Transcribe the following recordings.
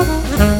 Música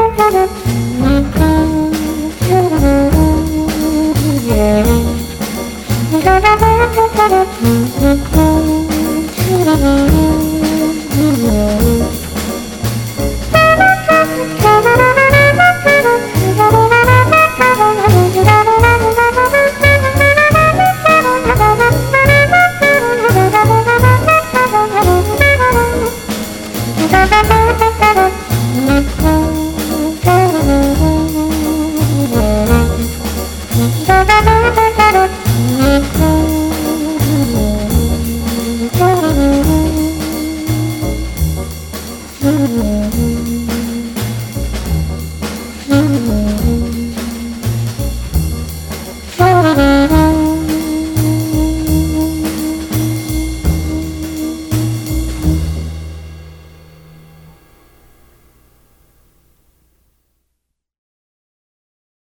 Müzik Mm-hmm.